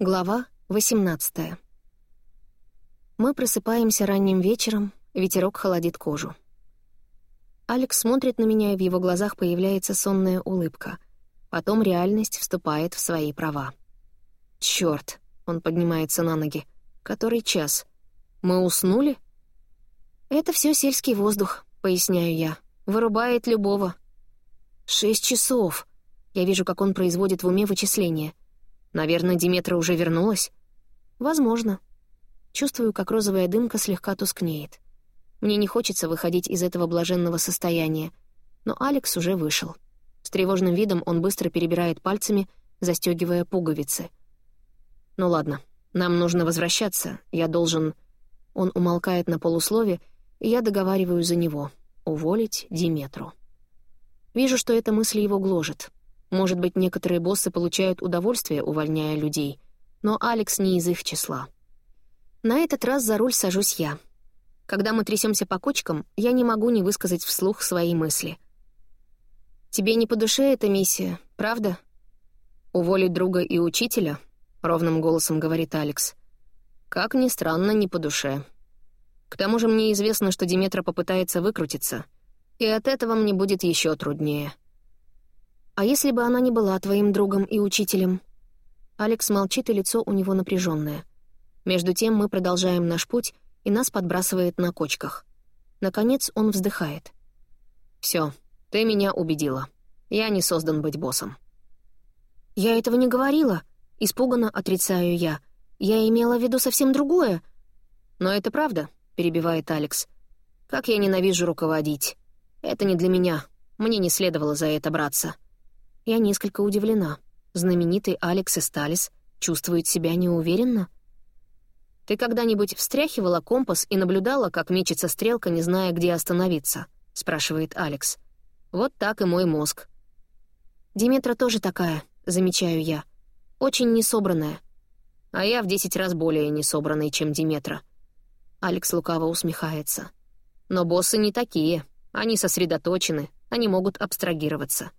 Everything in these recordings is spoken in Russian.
Глава 18 Мы просыпаемся ранним вечером, ветерок холодит кожу. Алекс смотрит на меня, и в его глазах появляется сонная улыбка. Потом реальность вступает в свои права. Чёрт! Он поднимается на ноги. Который час? Мы уснули? Это все сельский воздух, поясняю я. Вырубает любого. Шесть часов. Я вижу, как он производит в уме вычисления — Наверное, Диметра уже вернулась? Возможно. Чувствую, как розовая дымка слегка тускнеет. Мне не хочется выходить из этого блаженного состояния, но Алекс уже вышел. С тревожным видом он быстро перебирает пальцами, застегивая пуговицы. «Ну ладно, нам нужно возвращаться, я должен...» Он умолкает на полуслове, и я договариваю за него — уволить Диметру. Вижу, что эта мысль его гложет — может быть, некоторые боссы получают удовольствие, увольняя людей, но Алекс не из их числа. На этот раз за руль сажусь я. Когда мы трясемся по кочкам, я не могу не высказать вслух свои мысли. «Тебе не по душе эта миссия, правда?» «Уволить друга и учителя?» — ровным голосом говорит Алекс. «Как ни странно, не по душе. К тому же мне известно, что Диметра попытается выкрутиться, и от этого мне будет еще труднее». «А если бы она не была твоим другом и учителем?» Алекс молчит, и лицо у него напряженное. Между тем мы продолжаем наш путь, и нас подбрасывает на кочках. Наконец он вздыхает. Все, ты меня убедила. Я не создан быть боссом». «Я этого не говорила», — испуганно отрицаю я. «Я имела в виду совсем другое». «Но это правда», — перебивает Алекс. «Как я ненавижу руководить. Это не для меня. Мне не следовало за это браться». Я несколько удивлена. Знаменитый Алекс Эсталис чувствует себя неуверенно? «Ты когда-нибудь встряхивала компас и наблюдала, как мечется стрелка, не зная, где остановиться?» — спрашивает Алекс. «Вот так и мой мозг». «Диметра тоже такая», — замечаю я. «Очень несобранная». «А я в десять раз более несобранный, чем Диметра». Алекс лукаво усмехается. «Но боссы не такие. Они сосредоточены, они могут абстрагироваться».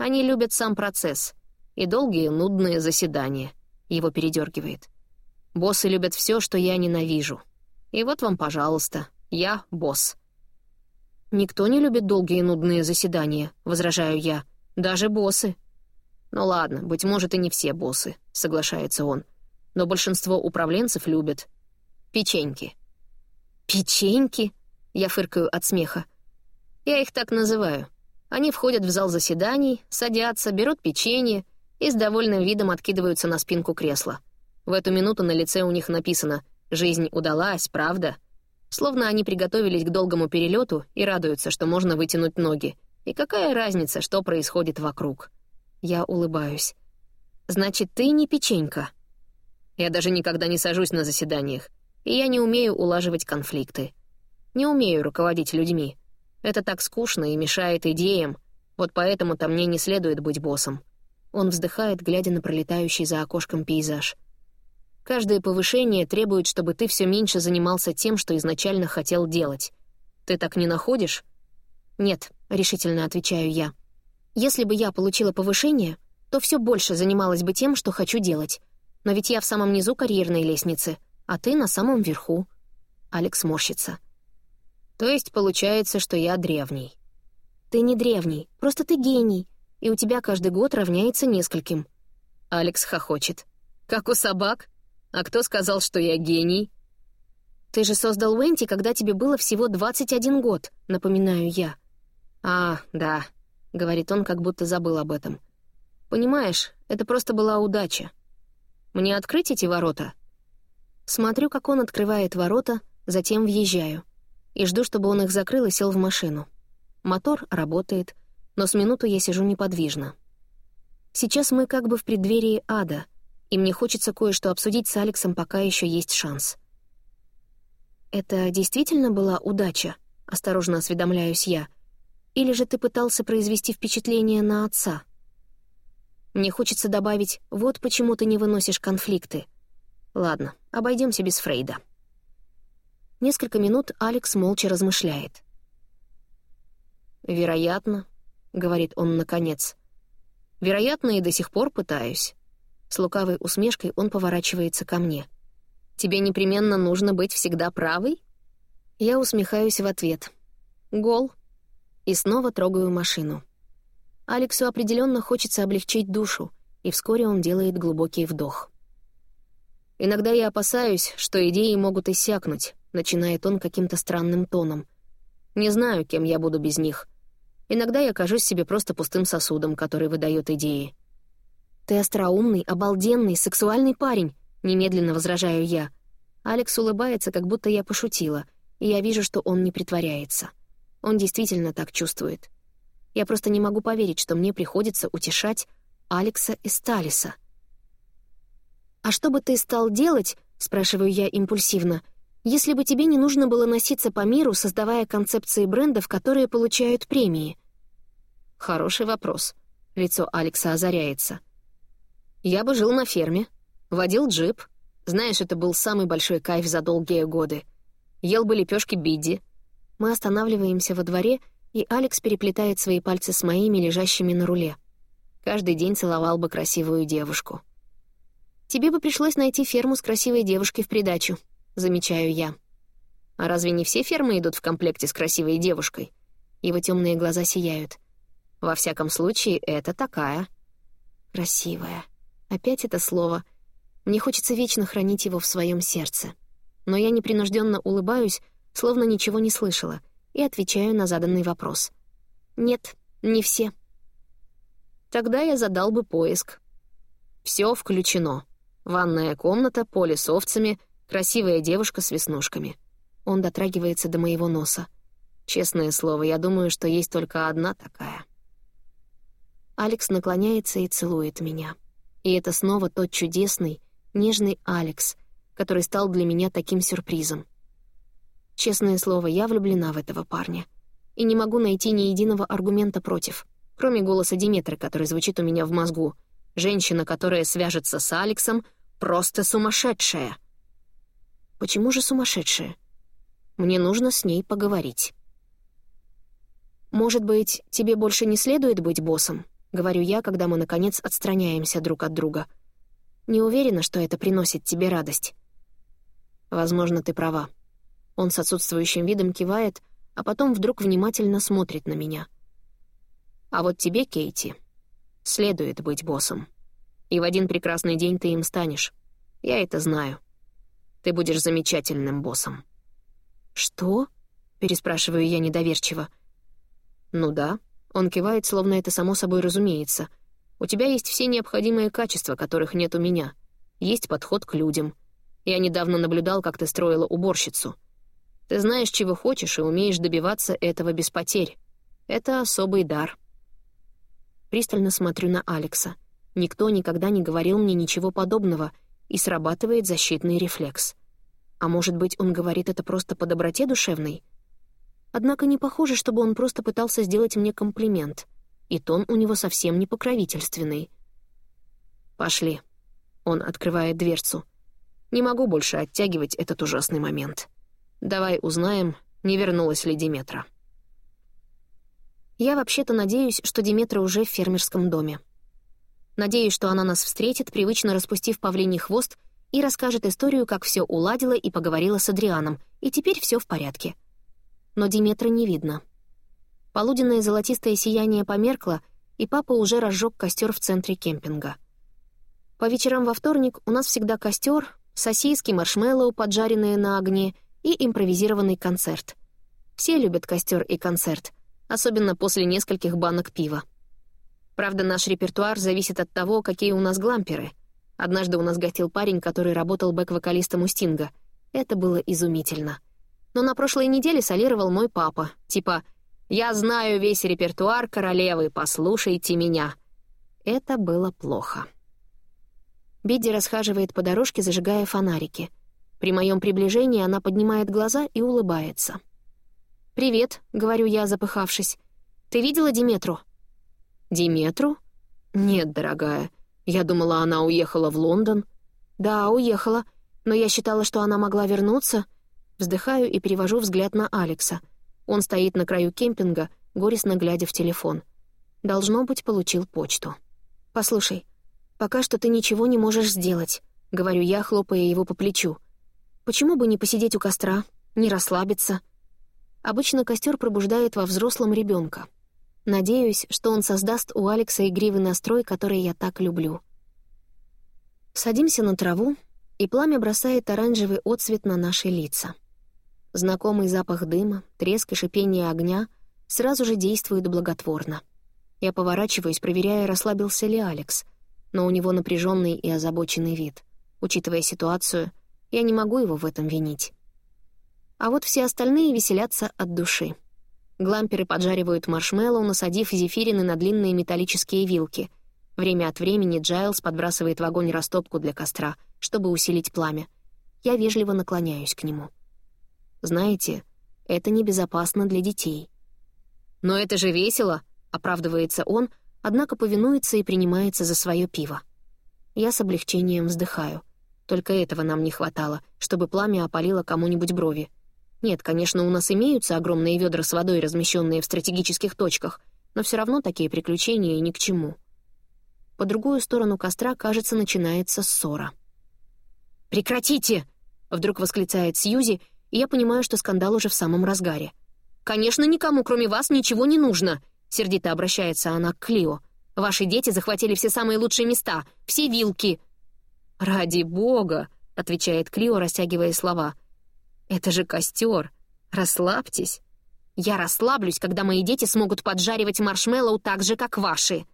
Они любят сам процесс и долгие нудные заседания. Его передергивает. Боссы любят все, что я ненавижу. И вот вам, пожалуйста, я босс. «Никто не любит долгие нудные заседания», — возражаю я. «Даже боссы». «Ну ладно, быть может, и не все боссы», — соглашается он. «Но большинство управленцев любят. Печеньки». «Печеньки?» — я фыркаю от смеха. «Я их так называю. Они входят в зал заседаний, садятся, берут печенье и с довольным видом откидываются на спинку кресла. В эту минуту на лице у них написано «Жизнь удалась, правда?» Словно они приготовились к долгому перелету и радуются, что можно вытянуть ноги. И какая разница, что происходит вокруг? Я улыбаюсь. «Значит, ты не печенька?» Я даже никогда не сажусь на заседаниях, и я не умею улаживать конфликты. Не умею руководить людьми. Это так скучно и мешает идеям, вот поэтому-то мне не следует быть боссом. Он вздыхает, глядя на пролетающий за окошком пейзаж. Каждое повышение требует, чтобы ты все меньше занимался тем, что изначально хотел делать. Ты так не находишь? Нет, решительно отвечаю я. Если бы я получила повышение, то все больше занималась бы тем, что хочу делать. Но ведь я в самом низу карьерной лестницы, а ты на самом верху. Алекс морщится. То есть получается, что я древний. Ты не древний, просто ты гений, и у тебя каждый год равняется нескольким. Алекс хохочет. Как у собак? А кто сказал, что я гений? Ты же создал Уэнти, когда тебе было всего 21 год, напоминаю я. А, да, говорит он, как будто забыл об этом. Понимаешь, это просто была удача. Мне открыть эти ворота? Смотрю, как он открывает ворота, затем въезжаю и жду, чтобы он их закрыл и сел в машину. Мотор работает, но с минуту я сижу неподвижно. Сейчас мы как бы в преддверии ада, и мне хочется кое-что обсудить с Алексом, пока еще есть шанс. «Это действительно была удача?» — осторожно осведомляюсь я. «Или же ты пытался произвести впечатление на отца?» Мне хочется добавить «вот почему ты не выносишь конфликты». Ладно, обойдемся без Фрейда. Несколько минут Алекс молча размышляет. «Вероятно», — говорит он наконец. «Вероятно, и до сих пор пытаюсь. С лукавой усмешкой он поворачивается ко мне. «Тебе непременно нужно быть всегда правой?» Я усмехаюсь в ответ. «Гол». И снова трогаю машину. Алексу определенно хочется облегчить душу, и вскоре он делает глубокий вдох. «Иногда я опасаюсь, что идеи могут иссякнуть», — начинает он каким-то странным тоном. «Не знаю, кем я буду без них. Иногда я кажусь себе просто пустым сосудом, который выдает идеи». «Ты остроумный, обалденный, сексуальный парень», — немедленно возражаю я. Алекс улыбается, как будто я пошутила, и я вижу, что он не притворяется. Он действительно так чувствует. Я просто не могу поверить, что мне приходится утешать Алекса и Сталиса. «А что бы ты стал делать?» — спрашиваю я импульсивно. «Если бы тебе не нужно было носиться по миру, создавая концепции брендов, которые получают премии?» «Хороший вопрос». Лицо Алекса озаряется. Я бы жил на ферме, водил джип. Знаешь, это был самый большой кайф за долгие годы. Ел бы лепешки Бидди. Мы останавливаемся во дворе, и Алекс переплетает свои пальцы с моими, лежащими на руле. Каждый день целовал бы красивую девушку. «Тебе бы пришлось найти ферму с красивой девушкой в придачу», — замечаю я. «А разве не все фермы идут в комплекте с красивой девушкой?» Его темные глаза сияют. «Во всяком случае, это такая». «Красивая». Опять это слово. Мне хочется вечно хранить его в своем сердце. Но я непринужденно улыбаюсь, словно ничего не слышала, и отвечаю на заданный вопрос. Нет, не все. Тогда я задал бы поиск. Все включено. Ванная комната, поле с овцами, красивая девушка с веснушками. Он дотрагивается до моего носа. Честное слово, я думаю, что есть только одна такая. Алекс наклоняется и целует меня. И это снова тот чудесный, нежный Алекс, который стал для меня таким сюрпризом. Честное слово, я влюблена в этого парня. И не могу найти ни единого аргумента против, кроме голоса Диметры, который звучит у меня в мозгу. Женщина, которая свяжется с Алексом, просто сумасшедшая. Почему же сумасшедшая? Мне нужно с ней поговорить. Может быть, тебе больше не следует быть боссом? — говорю я, когда мы, наконец, отстраняемся друг от друга. «Не уверена, что это приносит тебе радость». «Возможно, ты права». Он с отсутствующим видом кивает, а потом вдруг внимательно смотрит на меня. «А вот тебе, Кейти, следует быть боссом. И в один прекрасный день ты им станешь. Я это знаю. Ты будешь замечательным боссом». «Что?» — переспрашиваю я недоверчиво. «Ну да», он кивает, словно это само собой разумеется. «У тебя есть все необходимые качества, которых нет у меня. Есть подход к людям. Я недавно наблюдал, как ты строила уборщицу. Ты знаешь, чего хочешь, и умеешь добиваться этого без потерь. Это особый дар». Пристально смотрю на Алекса. Никто никогда не говорил мне ничего подобного, и срабатывает защитный рефлекс. А может быть, он говорит это просто по доброте душевной? Однако не похоже, чтобы он просто пытался сделать мне комплимент. И тон у него совсем не покровительственный. «Пошли». Он открывает дверцу. «Не могу больше оттягивать этот ужасный момент. Давай узнаем, не вернулась ли Диметра». Я вообще-то надеюсь, что Диметра уже в фермерском доме. Надеюсь, что она нас встретит, привычно распустив павлиний хвост, и расскажет историю, как все уладила и поговорила с Адрианом, и теперь все в порядке но Диметра не видно. Полуденное золотистое сияние померкло, и папа уже разжег костер в центре кемпинга. По вечерам во вторник у нас всегда костер, сосиски, маршмеллоу, поджаренные на огне, и импровизированный концерт. Все любят костер и концерт, особенно после нескольких банок пива. Правда, наш репертуар зависит от того, какие у нас гламперы. Однажды у нас гостил парень, который работал бэк-вокалистом у Стинга. Это было изумительно — но на прошлой неделе солировал мой папа. Типа «Я знаю весь репертуар королевы, послушайте меня». Это было плохо. Бидди расхаживает по дорожке, зажигая фонарики. При моем приближении она поднимает глаза и улыбается. «Привет», — говорю я, запыхавшись. «Ты видела Диметру?» «Диметру?» «Нет, дорогая. Я думала, она уехала в Лондон». «Да, уехала. Но я считала, что она могла вернуться». Вздыхаю и перевожу взгляд на Алекса. Он стоит на краю кемпинга, горестно глядя в телефон. Должно быть, получил почту. «Послушай, «Пока что ты ничего не можешь сделать», — говорю я, хлопая его по плечу. «Почему бы не посидеть у костра, не расслабиться?» Обычно костер пробуждает во взрослом ребенка. Надеюсь, что он создаст у Алекса игривый настрой, который я так люблю. Садимся на траву, и пламя бросает оранжевый отсвет на наши лица. Знакомый запах дыма, треск и шипение огня сразу же действуют благотворно. Я поворачиваюсь, проверяя, расслабился ли Алекс, но у него напряженный и озабоченный вид. Учитывая ситуацию, я не могу его в этом винить. А вот все остальные веселятся от души. Гламперы поджаривают маршмеллоу, насадив зефирины на длинные металлические вилки. Время от времени Джайлз подбрасывает в огонь растопку для костра, чтобы усилить пламя. Я вежливо наклоняюсь к нему. Знаете, это небезопасно для детей. «Но это же весело!» — оправдывается он, однако повинуется и принимается за свое пиво. Я с облегчением вздыхаю. Только этого нам не хватало, чтобы пламя опалило кому-нибудь брови. Нет, конечно, у нас имеются огромные ведра с водой, размещенные в стратегических точках, но все равно такие приключения ни к чему. По другую сторону костра, кажется, начинается ссора. «Прекратите!» — вдруг восклицает Сьюзи и я понимаю, что скандал уже в самом разгаре. «Конечно, никому, кроме вас, ничего не нужно», — сердито обращается она к Клио. «Ваши дети захватили все самые лучшие места, все вилки». «Ради бога», — отвечает Клио, растягивая слова. «Это же костер. Расслабьтесь». «Я расслаблюсь, когда мои дети смогут поджаривать маршмеллоу так же, как ваши».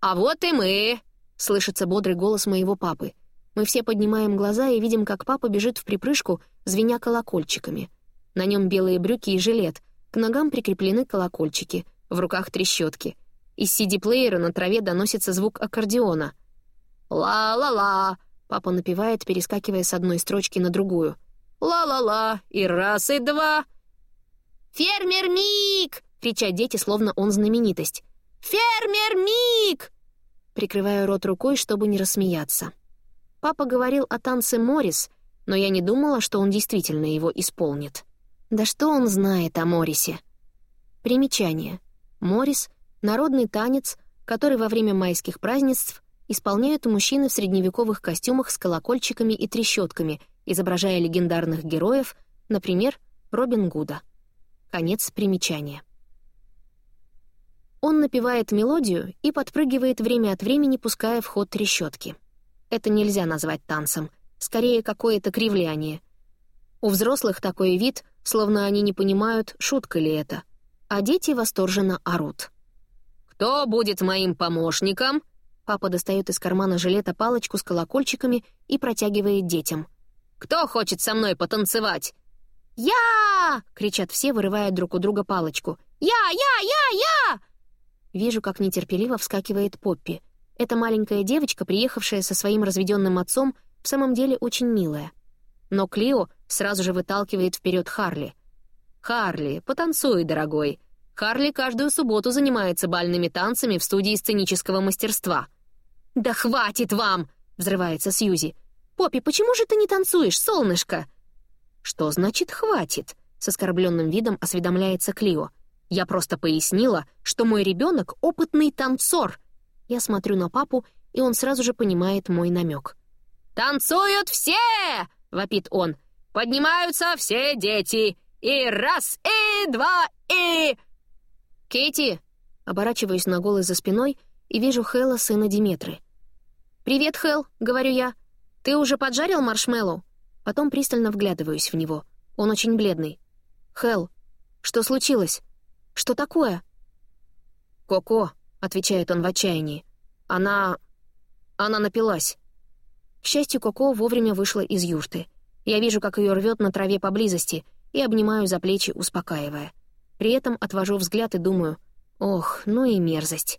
«А вот и мы!» — слышится бодрый голос моего папы. Мы все поднимаем глаза и видим, как папа бежит в припрыжку, звеня колокольчиками. На нем белые брюки и жилет, к ногам прикреплены колокольчики, в руках трещотки. Из CD-плеера на траве доносится звук аккордеона. «Ла-ла-ла!» — папа напевает, перескакивая с одной строчки на другую. «Ла-ла-ла! И раз, и два!» «Фермер Мик!» — кричат дети, словно он знаменитость. «Фермер Мик!» Прикрываю рот рукой, чтобы не рассмеяться. Папа говорил о танце Морис, но я не думала, что он действительно его исполнит. Да что он знает о Морисе? Примечание. Морис — народный танец, который во время майских празднеств исполняют мужчины в средневековых костюмах с колокольчиками и трещотками, изображая легендарных героев, например, Робин Гуда. Конец примечания. Он напевает мелодию и подпрыгивает время от времени, пуская в ход трещотки. Это нельзя назвать танцем, скорее какое-то кривляние. У взрослых такой вид, словно они не понимают, шутка ли это, а дети восторженно орут. «Кто будет моим помощником?» Папа достает из кармана жилета палочку с колокольчиками и протягивает детям. «Кто хочет со мной потанцевать?» «Я!» — кричат все, вырывая друг у друга палочку. «Я! Я! Я! Я!» Вижу, как нетерпеливо вскакивает Поппи — эта маленькая девочка, приехавшая со своим разведенным отцом, в самом деле очень милая. Но Клио сразу же выталкивает вперед Харли. «Харли, потанцуй, дорогой. Харли каждую субботу занимается бальными танцами в студии сценического мастерства». «Да хватит вам!» — взрывается Сьюзи. «Поппи, почему же ты не танцуешь, солнышко?» «Что значит «хватит»?» — с оскорбленным видом осведомляется Клио. «Я просто пояснила, что мой ребенок опытный танцор», я смотрю на папу, и он сразу же понимает мой намек. «Танцуют все!» — вопит он. «Поднимаются все дети! И раз, и два, и...» «Кейти!» — оборачиваюсь на голый за спиной и вижу Хэлла, сына Диметры. «Привет, Хэл!» — говорю я. «Ты уже поджарил маршмеллоу?» Потом пристально вглядываюсь в него. Он очень бледный. «Хэл, что случилось? Что такое?» «Коко!» — отвечает он в отчаянии. «Она... она напилась». К счастью, Коко вовремя вышла из юрты. Я вижу, как ее рвет на траве поблизости, и обнимаю за плечи, успокаивая. При этом отвожу взгляд и думаю, ох, ну и мерзость.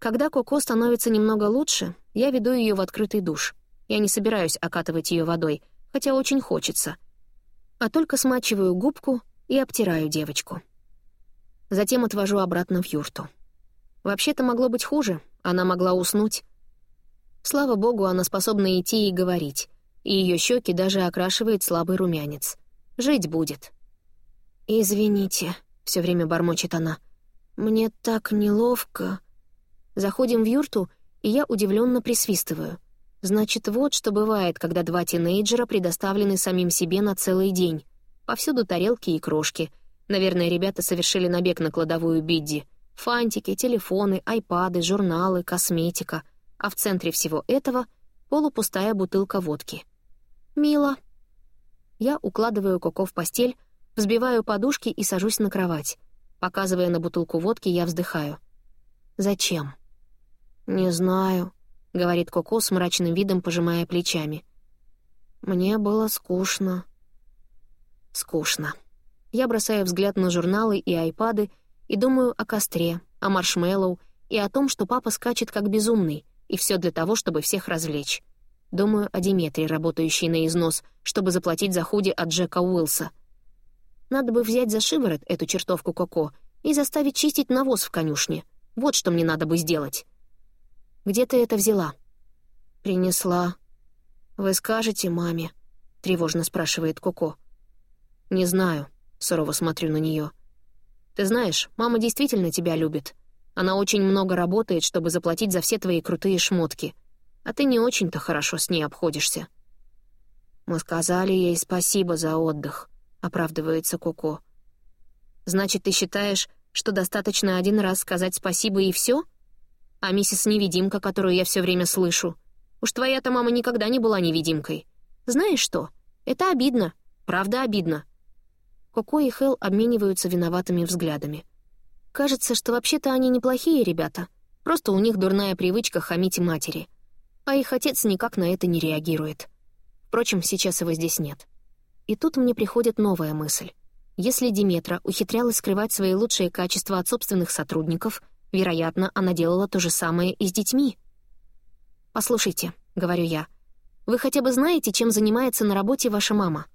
Когда Коко становится немного лучше, я веду ее в открытый душ. Я не собираюсь окатывать ее водой, хотя очень хочется. А только смачиваю губку и обтираю девочку. Затем отвожу обратно в юрту. Вообще-то могло быть хуже, она могла уснуть. Слава богу, она способна идти и говорить, и ее щеки даже окрашивает слабый румянец. Жить будет. «Извините», — все время бормочет она. «Мне так неловко». Заходим в юрту, и я удивленно присвистываю. Значит, вот что бывает, когда два тинейджера предоставлены самим себе на целый день. Повсюду тарелки и крошки. Наверное, ребята совершили набег на кладовую Бидди. Фантики, телефоны, айпады, журналы, косметика. А в центре всего этого — полупустая бутылка водки. «Мило». Я укладываю Коко в постель, взбиваю подушки и сажусь на кровать. Показывая на бутылку водки, я вздыхаю. «Зачем?» «Не знаю», — говорит Коко с мрачным видом, пожимая плечами. «Мне было скучно». «Скучно». Я бросаю взгляд на журналы и айпады и думаю о костре, о маршмеллоу и о том, что папа скачет как безумный, и все для того, чтобы всех развлечь. Думаю о Диметре, работающей на износ, чтобы заплатить за худи от Джека Уилса. Надо бы взять за шиворот эту чертовку Коко и заставить чистить навоз в конюшне. Вот что мне надо бы сделать. Где ты это взяла?» «Принесла». «Вы скажете маме?» — тревожно спрашивает Коко. «Не знаю», — сурово смотрю на нее. «Ты знаешь, мама действительно тебя любит. Она очень много работает, чтобы заплатить за все твои крутые шмотки. А ты не очень-то хорошо с ней обходишься». «Мы сказали ей спасибо за отдых», — оправдывается Коко. «Значит, ты считаешь, что достаточно один раз сказать спасибо и все? А миссис-невидимка, которую я все время слышу? Уж твоя-то мама никогда не была невидимкой. Знаешь что? Это обидно. Правда обидно. Коко и Хел обмениваются виноватыми взглядами. Кажется, что вообще-то они неплохие ребята. Просто у них дурная привычка хамить матери. А их отец никак на это не реагирует. Впрочем, сейчас его здесь нет. И тут мне приходит новая мысль. Если Диметра ухитрялась скрывать свои лучшие качества от собственных сотрудников, Вероятно, она делала то же самое и с детьми. «Послушайте», — говорю я, — «вы хотя бы знаете, чем занимается на работе ваша мама?»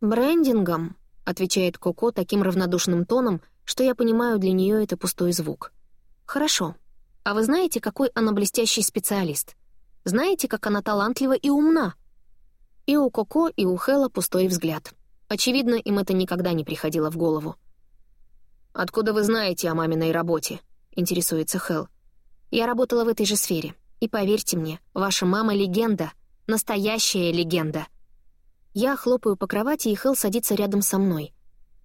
«Брендингом», — отвечает Коко таким равнодушным тоном, что я понимаю, для нее это пустой звук. «Хорошо. А вы знаете, какой она блестящий специалист? Знаете, как она талантлива и умна?» И у Коко, и у Хэла пустой взгляд. Очевидно, им это никогда не приходило в голову. «Откуда вы знаете о маминой работе?» — интересуется Хелл. «Я работала в этой же сфере. И поверьте мне, ваша мама — легенда. Настоящая легенда». Я хлопаю по кровати, и Хелл садится рядом со мной.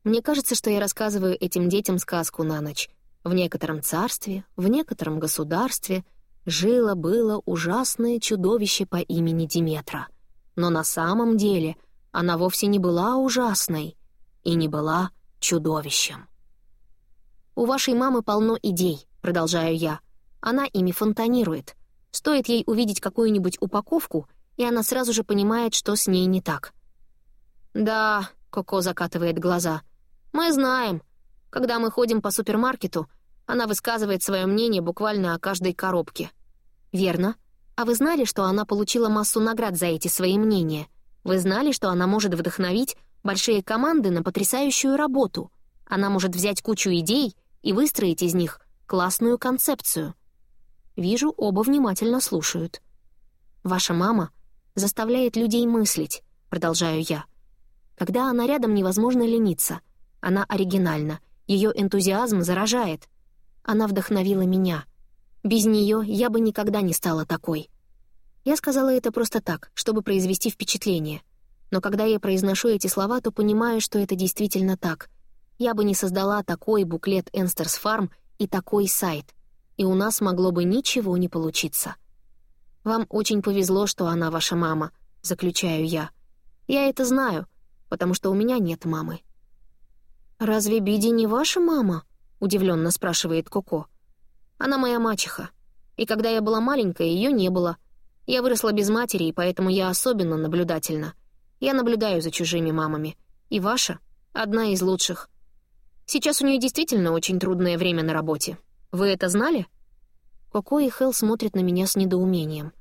Мне кажется, что я рассказываю этим детям сказку на ночь. В некотором царстве, в некотором государстве жило-было ужасное чудовище по имени Диметра. Но на самом деле она вовсе не была ужасной и не была чудовищем. «У вашей мамы полно идей», — продолжаю я. Она ими фонтанирует. Стоит ей увидеть какую-нибудь упаковку, и она сразу же понимает, что с ней не так. «Да», — Коко закатывает глаза, — «мы знаем. Когда мы ходим по супермаркету, она высказывает свое мнение буквально о каждой коробке». «Верно. А вы знали, что она получила массу наград за эти свои мнения? Вы знали, что она может вдохновить большие команды на потрясающую работу? Она может взять кучу идей и выстроить из них классную концепцию. Вижу, оба внимательно слушают. «Ваша мама заставляет людей мыслить», — продолжаю я. «Когда она рядом, невозможно лениться. Она оригинальна, ее энтузиазм заражает. Она вдохновила меня. Без нее я бы никогда не стала такой». Я сказала это просто так, чтобы произвести впечатление. Но когда я произношу эти слова, то понимаю, что это действительно так я бы не создала такой буклет Энстерс Фарм и такой сайт, и у нас могло бы ничего не получиться. Вам очень повезло, что она ваша мама, заключаю я. Я это знаю, потому что у меня нет мамы. «Разве Биди не ваша мама?» — удивленно спрашивает Коко. «Она моя мачеха. И когда я была маленькая, ее не было. Я выросла без матери, и поэтому я особенно наблюдательна. Я наблюдаю за чужими мамами. И ваша — одна из лучших. Сейчас у нее действительно очень трудное время на работе. Вы это знали?» Коко и Хелл смотрят на меня с недоумением.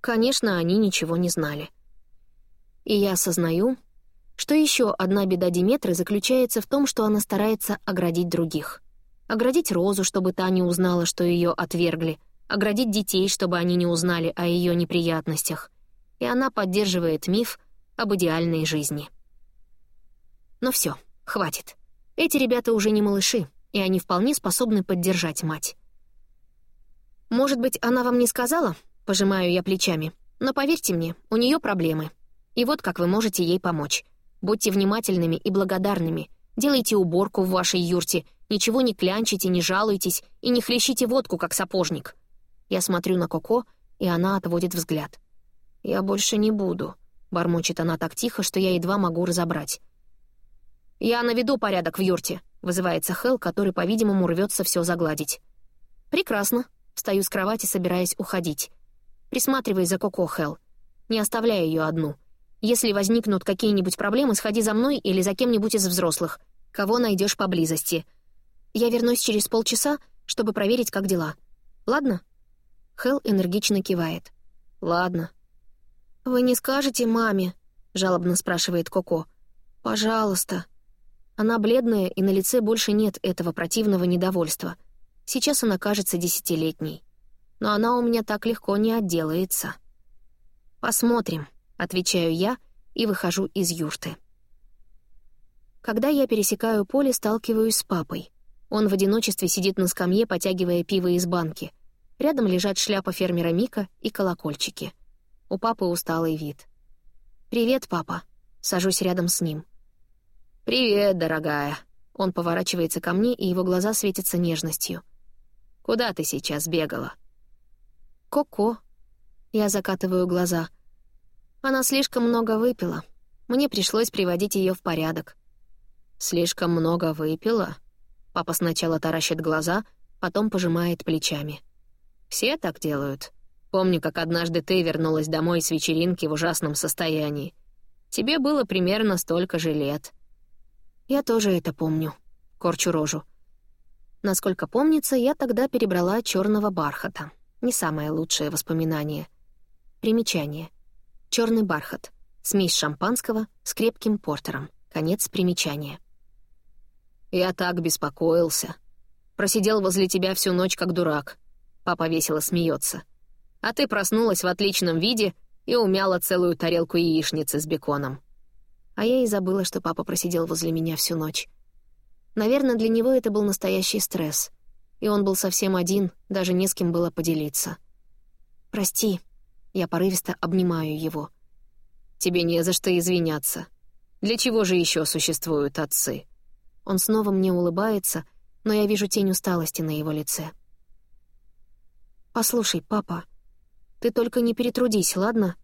Конечно, они ничего не знали. И я осознаю, что еще одна беда Диметры заключается в том, что она старается оградить других. Оградить Розу, чтобы та не узнала, что ее отвергли. Оградить детей, чтобы они не узнали о ее неприятностях. И она поддерживает миф об идеальной жизни. Но все, хватит. Эти ребята уже не малыши, и они вполне способны поддержать мать. Может быть, она вам не сказала? Пожимаю я плечами. Но поверьте мне, у нее проблемы. И вот как вы можете ей помочь. Будьте внимательными и благодарными. Делайте уборку в вашей юрте. Ничего не клянчите, не жалуйтесь и не хлещите водку, как сапожник. Я смотрю на Коко, и она отводит взгляд. «Я больше не буду», — бормочет она так тихо, что я едва могу разобрать. «Я наведу порядок в юрте», — вызывается Хел, который, по-видимому, рвется все загладить. «Прекрасно», — встаю с кровати, собираясь уходить. «Присматривай за Коко, Хел. Не оставляй ее одну. Если возникнут какие-нибудь проблемы, сходи за мной или за кем-нибудь из взрослых, кого найдешь поблизости. Я вернусь через полчаса, чтобы проверить, как дела. Ладно?» Хел энергично кивает. «Ладно». «Вы не скажете маме?» — жалобно спрашивает Коко. «Пожалуйста». Она бледная, и на лице больше нет этого противного недовольства. Сейчас она кажется десятилетней. Но она у меня так легко не отделается. «Посмотрим», — отвечаю я и выхожу из юрты. Когда я пересекаю поле, сталкиваюсь с папой. Он в одиночестве сидит на скамье, потягивая пиво из банки. Рядом лежат шляпа фермера Мика и колокольчики. У папы усталый вид. «Привет, папа». Сажусь рядом с ним. «Привет, дорогая». Он поворачивается ко мне, и его глаза светятся нежностью. «Куда ты сейчас бегала?» «Коко». Я закатываю глаза — она слишком много выпила. Мне пришлось приводить ее в порядок. «Слишком много выпила?» Папа сначала таращит глаза, потом пожимает плечами. «Все так делают. Помню, как однажды ты вернулась домой с вечеринки в ужасном состоянии. Тебе было примерно столько же лет». «Я тоже это помню», — корчу рожу. Насколько помнится, я тогда перебрала черного бархата. Не самое лучшее воспоминание. Примечание. Черный бархат. Смесь шампанского с крепким портером. Конец примечания. «Я так беспокоился. Просидел возле тебя всю ночь, как дурак». Папа весело смеется. «А ты проснулась в отличном виде и умяла целую тарелку яичницы с беконом». А я и забыла, что папа просидел возле меня всю ночь. Наверное, для него это был настоящий стресс. И он был совсем один, даже не с кем было поделиться. «Прости», я порывисто обнимаю его. «Тебе не за что извиняться. Для чего же еще существуют отцы?» Он снова мне улыбается, но я вижу тень усталости на его лице. «Послушай, папа, ты только не перетрудись, ладно?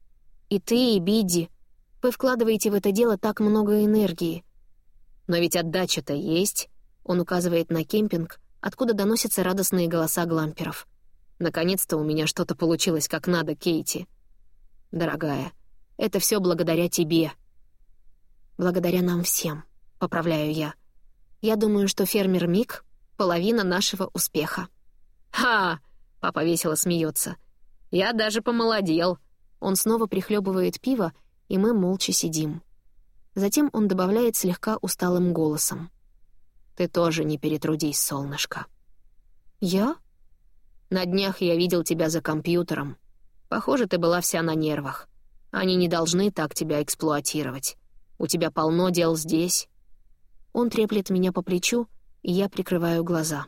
И ты, и Бидди. Вы вкладываете в это дело так много энергии. Но ведь отдача-то есть», — он указывает на кемпинг, откуда доносятся радостные голоса гламперов. Наконец-то у меня что-то получилось как надо, Кейти. Дорогая, это все благодаря тебе. Благодаря нам всем, поправляю я. Я думаю, что фермер Мик — половина нашего успеха. «Ха!» — папа весело смеется. «Я даже помолодел». Он снова прихлебывает пиво, и мы молча сидим. Затем он добавляет слегка усталым голосом. «Ты тоже не перетрудись, солнышко». «Я?» На днях я видел тебя за компьютером. Похоже, ты была вся на нервах. Они не должны так тебя эксплуатировать. У тебя полно дел здесь». Он треплет меня по плечу, и я прикрываю глаза.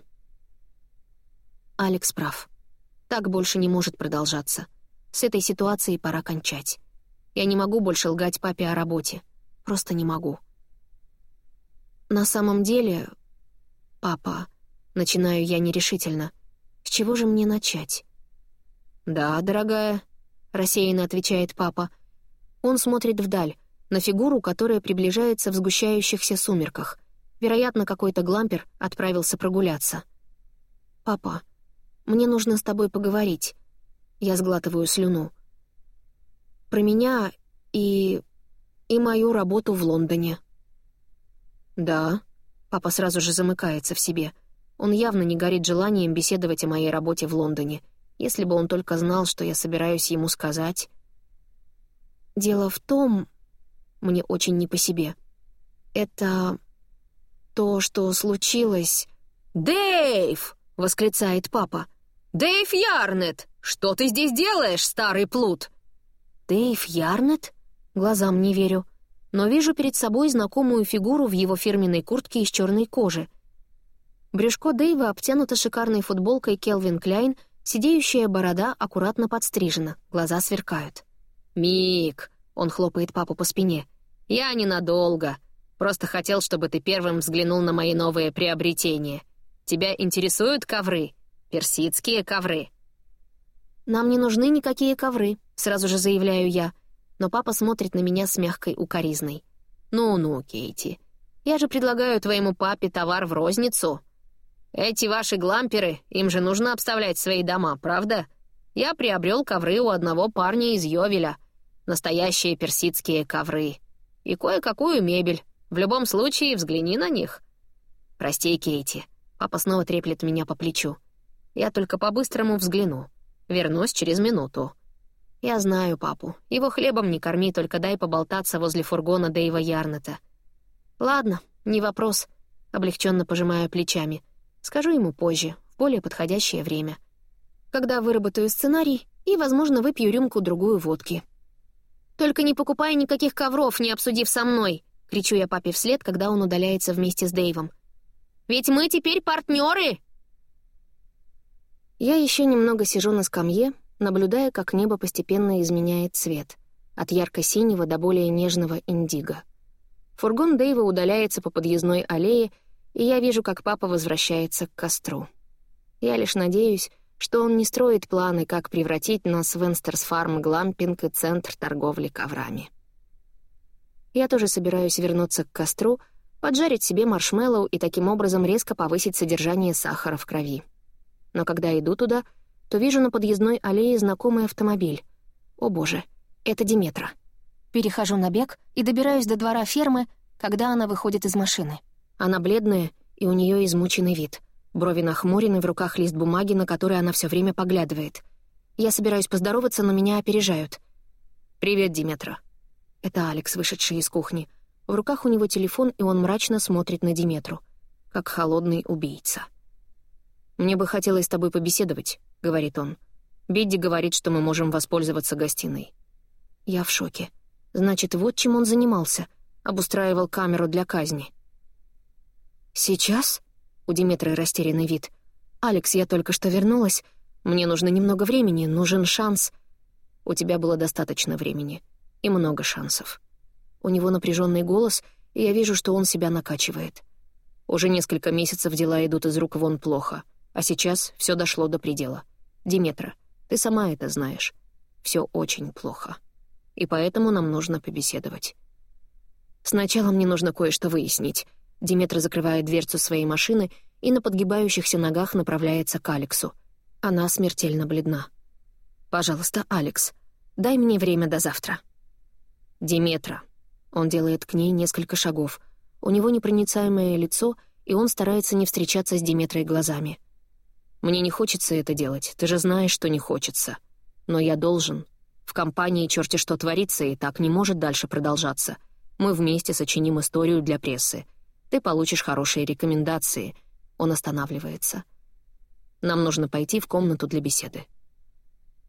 Алекс прав. Так больше не может продолжаться. С этой ситуацией пора кончать. Я не могу больше лгать папе о работе. Просто не могу. На самом деле... Папа... Начинаю я нерешительно — с чего же мне начать? «Да, дорогая», — рассеянно отвечает папа. Он смотрит вдаль, на фигуру, которая приближается в сгущающихся сумерках. Вероятно, какой-то глампер отправился прогуляться. «Папа, мне нужно с тобой поговорить». Я сглатываю слюну. «Про меня и... и мою работу в Лондоне». «Да», — папа сразу же замыкается в себе. Он явно не горит желанием беседовать о моей работе в Лондоне, если бы он только знал, что я собираюсь ему сказать. Дело в том... Мне очень не по себе. Это... то, что случилось... «Дэйв!» — восклицает папа. «Дэйв Ярнет! Что ты здесь делаешь, старый плут?» «Дэйв Ярнет?» Глазам не верю. Но вижу перед собой знакомую фигуру в его фирменной куртке из черной кожи — Брюшко Дэйва обтянуто шикарной футболкой Келвин Кляйн Сидеющая борода аккуратно подстрижена, глаза сверкают. «Мик!» — он хлопает папу по спине. «Я ненадолго. Просто хотел, чтобы ты первым взглянул на мои новые приобретения. Тебя интересуют ковры? Персидские ковры?» «Нам не нужны никакие ковры», — сразу же заявляю я. Но папа смотрит на меня с мягкой укоризной. «Ну-ну, Кейти, я же предлагаю твоему папе товар в розницу. Эти ваши гламперы, им же нужно обставлять свои дома, правда? Я приобрел ковры у одного парня из Йовеля. Настоящие персидские ковры. И кое-какую мебель. В любом случае, взгляни на них. Прости, Кейти. Папа снова треплет меня по плечу. Я только по-быстрому взгляну. Вернусь через минуту. Я знаю папу. Его хлебом не корми, только дай поболтаться возле фургона Дэйва Ярнета. Ладно, не вопрос. Облегченно пожимаю плечами. Скажу ему позже, в более подходящее время. Когда выработаю сценарий и, возможно, выпью рюмку-другую водки. «Только не покупай никаких ковров, не обсудив со мной!» — кричу я папе вслед, когда он удаляется вместе с Дэйвом. «Ведь мы теперь партнеры!» Я еще немного сижу на скамье, наблюдая, как небо постепенно изменяет цвет, от ярко-синего до более нежного индиго. Фургон Дэйва удаляется по подъездной аллее, и я вижу, как папа возвращается к костру. Я лишь надеюсь, что он не строит планы, как превратить нас в Энстерс Фарм Глампинг и центр торговли коврами. Я тоже собираюсь вернуться к костру, поджарить себе маршмеллоу и таким образом резко повысить содержание сахара в крови. Но когда иду туда, то вижу на подъездной аллее знакомый автомобиль. О боже, это Диметра. Перехожу на бег и добираюсь до двора фермы, когда она выходит из машины. Она бледная, и у нее измученный вид. Брови нахмурены, в руках лист бумаги, на который она все время поглядывает. Я собираюсь поздороваться, но меня опережают. «Привет, Диметра». Это Алекс, вышедший из кухни. В руках у него телефон, и он мрачно смотрит на Диметру, как холодный убийца. «Мне бы хотелось с тобой побеседовать», — говорит он. «Бидди говорит, что мы можем воспользоваться гостиной». Я в шоке. Значит, вот чем он занимался. Обустраивал камеру для казни. «Сейчас?» — у Диметры растерянный вид. «Алекс, я только что вернулась. Мне нужно немного времени, нужен шанс». «У тебя было достаточно времени. И много шансов». У него напряженный голос, и я вижу, что он себя накачивает. Уже несколько месяцев дела идут из рук вон плохо, а сейчас все дошло до предела. Диметра, ты сама это знаешь. Все очень плохо. И поэтому нам нужно побеседовать. Сначала мне нужно кое-что выяснить. Диметра закрывает дверцу своей машины и на подгибающихся ногах направляется к Алексу. Она смертельно бледна. «Пожалуйста, Алекс, дай мне время до завтра». «Диметра». Он делает к ней несколько шагов. У него непроницаемое лицо, и он старается не встречаться с Диметрой глазами. «Мне не хочется это делать, ты же знаешь, что не хочется. Но я должен. В компании черти что творится, и так не может дальше продолжаться. Мы вместе сочиним историю для прессы. Ты получишь хорошие рекомендации. Он останавливается. Нам нужно пойти в комнату для беседы.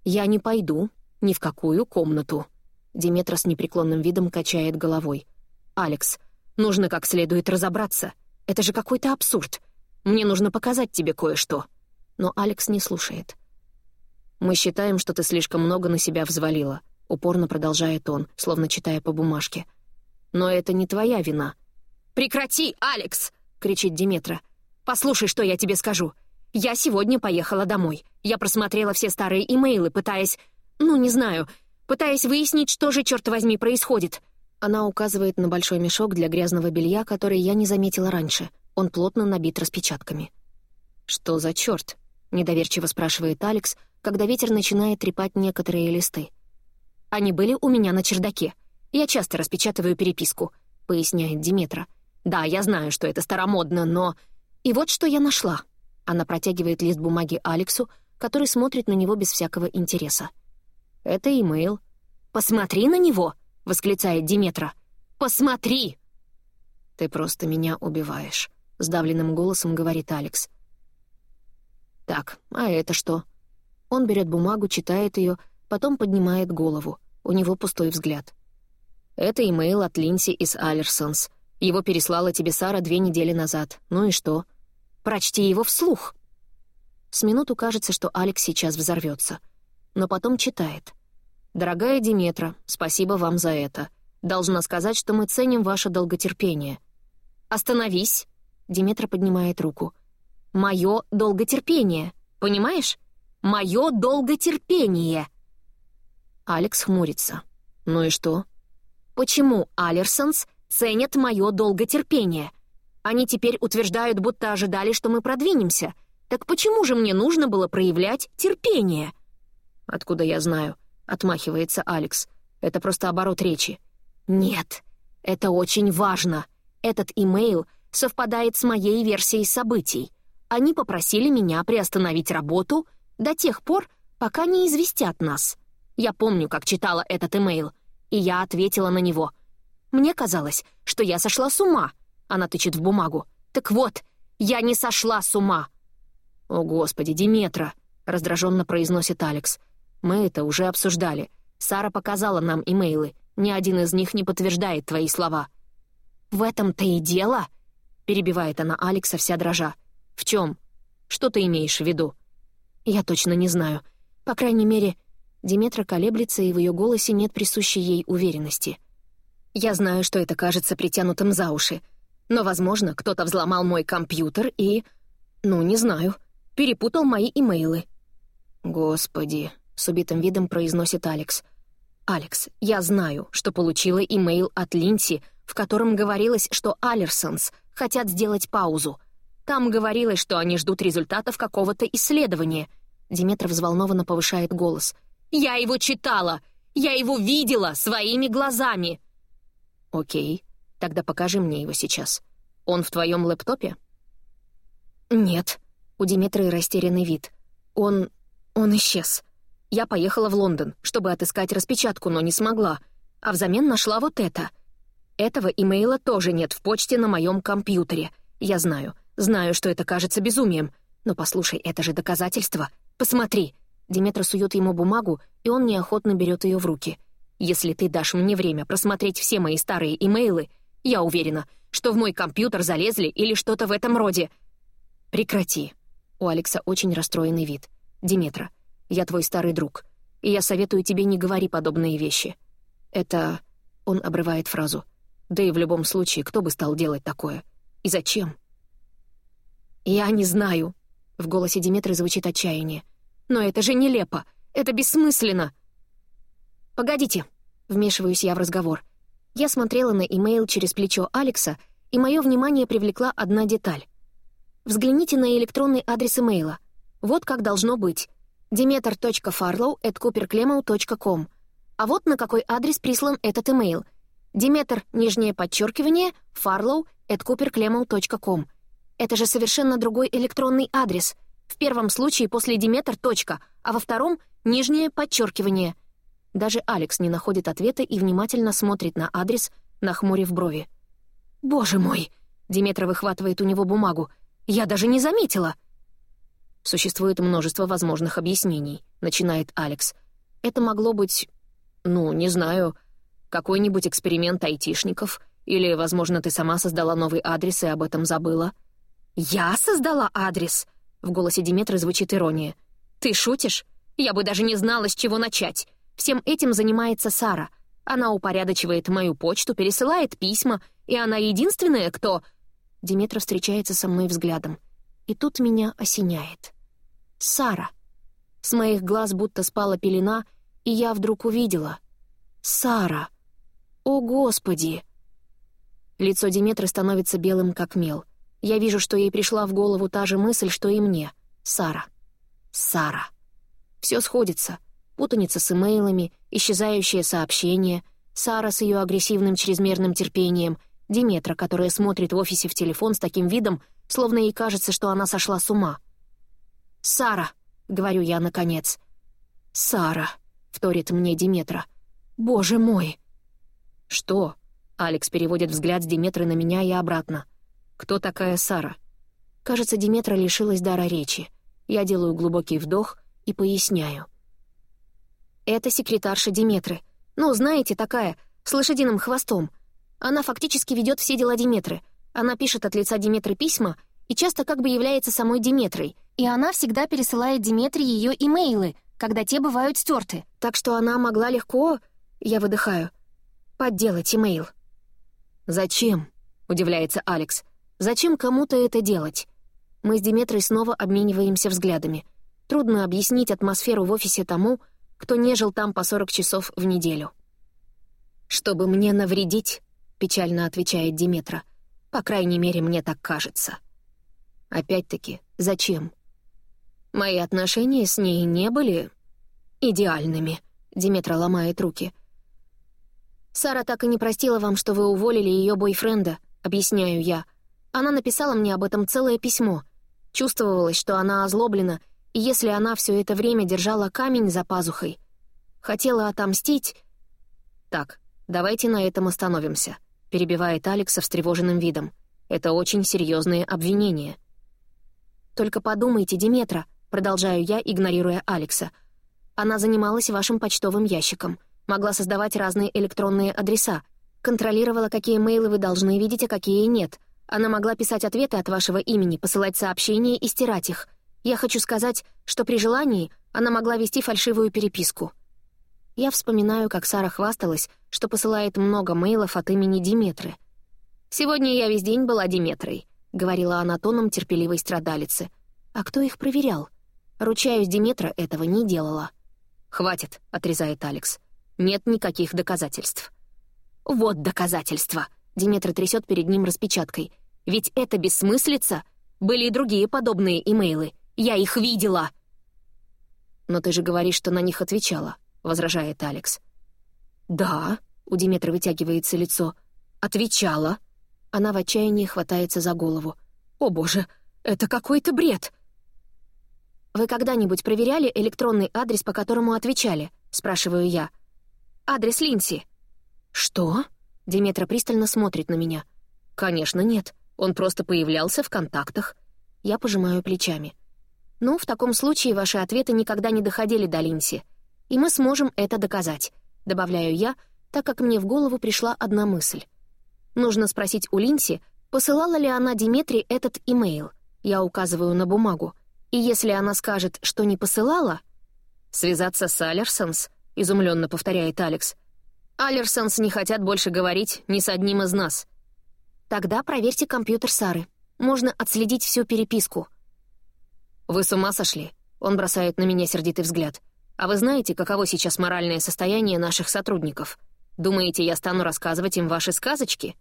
Я не пойду ни в какую комнату. Диметра с непреклонным видом качает головой. «Алекс, нужно как следует разобраться. Это же какой-то абсурд. Мне нужно показать тебе кое-что». Но Алекс не слушает. «Мы считаем, что ты слишком много на себя взвалила», — упорно продолжает он, словно читая по бумажке. «Но это не твоя вина. «Прекрати, Алекс!» — кричит Диметра. «Послушай, что я тебе скажу. Я сегодня поехала домой. Я просмотрела все старые имейлы, пытаясь... Ну, не знаю. Пытаясь выяснить, что же, черт возьми, происходит». Она указывает на большой мешок для грязного белья, который я не заметила раньше. Он плотно набит распечатками. «Что за черт?» — недоверчиво спрашивает Алекс, когда ветер начинает трепать некоторые листы. «Они были у меня на чердаке. Я часто распечатываю переписку», — поясняет Диметра. Да, я знаю, что это старомодно, но... И вот что я нашла. Она протягивает лист бумаги Алексу, который смотрит на него без всякого интереса. Это имейл. «Посмотри на него!» — восклицает Диметра. «Посмотри!» «Ты просто меня убиваешь», — сдавленным голосом говорит Алекс. «Так, а это что?» Он берет бумагу, читает ее, потом поднимает голову. У него пустой взгляд. Это имейл от Линси из Аллерсонс — его переслала тебе Сара две недели назад. Ну и что? Прочти его вслух. С минуту кажется, что Алекс сейчас взорвется. Но потом читает. «Дорогая Диметра, спасибо вам за это. Должна сказать, что мы ценим ваше долготерпение». «Остановись!» — Диметра поднимает руку. «Мое долготерпение, понимаешь? Мое долготерпение!» Алекс хмурится. «Ну и что?» «Почему Алерсонс ценят мое долготерпение? Они теперь утверждают, будто ожидали, что мы продвинемся. Так почему же мне нужно было проявлять терпение?» «Откуда я знаю?» — отмахивается Алекс. «Это просто оборот речи». «Нет, это очень важно. Этот имейл совпадает с моей версией событий. Они попросили меня приостановить работу до тех пор, пока не известят нас. Я помню, как читала этот имейл, и я ответила на него. Мне казалось, что я сошла с ума. Она тычет в бумагу. Так вот, я не сошла с ума. «О, Господи, Диметра!» — раздраженно произносит Алекс. «Мы это уже обсуждали. Сара показала нам имейлы. Ни один из них не подтверждает твои слова». «В этом-то и дело?» — перебивает она Алекса вся дрожа. «В чем? Что ты имеешь в виду?» «Я точно не знаю. По крайней мере, Диметра колеблется, и в ее голосе нет присущей ей уверенности. «Я знаю, что это кажется притянутым за уши, но, возможно, кто-то взломал мой компьютер и... Ну, не знаю, перепутал мои имейлы». «Господи», — с убитым видом произносит Алекс. «Алекс, я знаю, что получила имейл от Линси, в котором говорилось, что Алерсонс хотят сделать паузу. Там говорилось, что они ждут результатов какого-то исследования». Диметра взволнованно повышает голос — я его читала! Я его видела своими глазами!» «Окей, тогда покажи мне его сейчас. Он в твоем лэптопе?» «Нет», — у Димитры растерянный вид. «Он... он исчез. Я поехала в Лондон, чтобы отыскать распечатку, но не смогла, а взамен нашла вот это. Этого имейла тоже нет в почте на моем компьютере. Я знаю, знаю, что это кажется безумием, но послушай, это же доказательство. Посмотри, Диметра сует ему бумагу, и он неохотно берет ее в руки. «Если ты дашь мне время просмотреть все мои старые имейлы, я уверена, что в мой компьютер залезли или что-то в этом роде». «Прекрати». У Алекса очень расстроенный вид. «Диметра, я твой старый друг, и я советую тебе не говори подобные вещи. Это...» Он обрывает фразу. «Да и в любом случае, кто бы стал делать такое? И зачем?» «Я не знаю», — в голосе Диметры звучит отчаяние. Но это же нелепо. Это бессмысленно. Погодите, вмешиваюсь я в разговор. Я смотрела на имейл через плечо Алекса, и мое внимание привлекла одна деталь. Взгляните на электронный адрес имейла. Вот как должно быть. demeter.farlow.cooperclemau.com А вот на какой адрес прислан этот имейл. Demeter, нижнее подчеркивание, farlow.cooperclemau.com Это же совершенно другой электронный адрес. В первом случае после точка, а во втором — нижнее подчеркивание. Даже Алекс не находит ответа и внимательно смотрит на адрес, нахмурив брови. «Боже мой!» — Диметра выхватывает у него бумагу. «Я даже не заметила!» «Существует множество возможных объяснений», — начинает Алекс. «Это могло быть, ну, не знаю, какой-нибудь эксперимент айтишников, или, возможно, ты сама создала новый адрес и об этом забыла». «Я создала адрес?» В голосе Диметры звучит ирония. «Ты шутишь? Я бы даже не знала, с чего начать. Всем этим занимается Сара. Она упорядочивает мою почту, пересылает письма, и она единственная, кто...» Диметра встречается со мной взглядом. И тут меня осеняет. «Сара». С моих глаз будто спала пелена, и я вдруг увидела. «Сара! О, Господи!» Лицо Диметры становится белым, как мел — я вижу, что ей пришла в голову та же мысль, что и мне. Сара. Сара. Все сходится. Путаница с имейлами, исчезающие сообщения, Сара с ее агрессивным чрезмерным терпением, Диметра, которая смотрит в офисе в телефон с таким видом, словно ей кажется, что она сошла с ума. «Сара», — говорю я наконец. «Сара», — вторит мне Диметра. «Боже мой!» «Что?» — Алекс переводит взгляд с Диметры на меня и обратно. Кто такая Сара? Кажется, Диметра лишилась дара речи. Я делаю глубокий вдох и поясняю. Это секретарша Диметры. Ну, знаете, такая, с лошадиным хвостом. Она фактически ведет все дела Диметры. Она пишет от лица Диметры письма и часто как бы является самой Диметрой, И она всегда пересылает Диметре ее имейлы, когда те бывают стерты. Так что она могла легко, я выдыхаю, подделать имейл. «Зачем?» — удивляется Алекс. «Зачем кому-то это делать?» Мы с Диметрой снова обмениваемся взглядами. Трудно объяснить атмосферу в офисе тому, кто не жил там по 40 часов в неделю. «Чтобы мне навредить», — печально отвечает Диметра. «По крайней мере, мне так кажется». Опять-таки, зачем? Мои отношения с ней не были идеальными, Диметра ломает руки. Сара так и не простила вам, что вы уволили ее бойфренда, объясняю я. Она написала мне об этом целое письмо. Чувствовалось, что она озлоблена, если она все это время держала камень за пазухой, хотела отомстить... Так, давайте на этом остановимся, перебивает Алекс со встревоженным видом. Это очень серьезные обвинения. Только подумайте, Диметра, продолжаю я, игнорируя Алекса. Она занималась вашим почтовым ящиком, могла создавать разные электронные адреса, контролировала, какие мейлы вы должны видеть, а какие нет. Она могла писать ответы от вашего имени, посылать сообщения и стирать их. Я хочу сказать, что при желании она могла вести фальшивую переписку. Я вспоминаю, как Сара хвасталась, что посылает много мейлов от имени Диметры. «Сегодня я весь день была Диметрой», — говорила она тоном терпеливой страдалицы. «А кто их проверял?» Ручаюсь, Диметра этого не делала. «Хватит», — отрезает Алекс. «Нет никаких доказательств». «Вот доказательства», — Диметра трясет перед ним распечаткой. «Ведь это бессмыслица. Были и другие подобные имейлы. Я их видела!» «Но ты же говоришь, что на них отвечала», — возражает Алекс. «Да», — у Диметры вытягивается лицо. «Отвечала». Она в отчаянии хватается за голову. «О боже, это какой-то бред!» «Вы когда-нибудь проверяли электронный адрес, по которому отвечали?» — спрашиваю я. «Адрес Линси». «Что?» — Диметра пристально смотрит на меня. «Конечно нет. Он просто появлялся в контактах». Я пожимаю плечами. «Ну, в таком случае ваши ответы никогда не доходили до Линси. И мы сможем это доказать», — добавляю я, так как мне в голову пришла одна мысль. Нужно спросить у Линси, посылала ли она Диметре этот имейл. Я указываю на бумагу — и если она скажет, что не посылала... «Связаться с Аллерсонс?» — изумленно повторяет Алекс. «Аллерсонс не хотят больше говорить ни с одним из нас». «Тогда проверьте компьютер Сары. Можно отследить всю переписку». «Вы с ума сошли?» — он бросает на меня сердитый взгляд. «А вы знаете, каково сейчас моральное состояние наших сотрудников? Думаете, я стану рассказывать им ваши сказочки?»